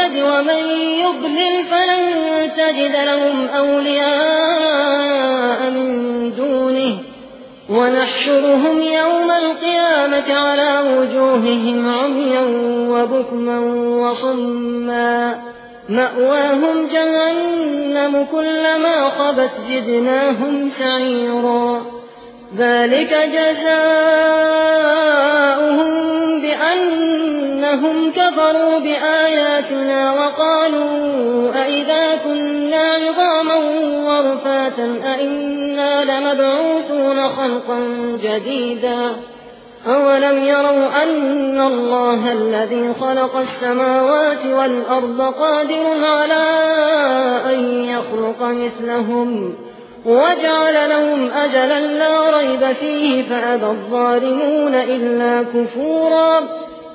المهتد ومن يضلل فلن تجد لهم أولياء من دونه. ونحشرهم يوم القيامة على وجوههم عميا وبكما وصما. مأواهم جهنم كلما خبت زدناهم سعيرا. ذلك جزاؤهم بأنهم كفروا بآياتنا وقالوا أئذا كنا عظاما ورفاتا أئنا لمبعوثون خلقا جديدا أولم يروا أن الله الذي خلق السماوات والأرض قادر على أن يخلق مثلهم وجعل لهم أجلا لا ريب فيه فأبى الظالمون إلا كفورا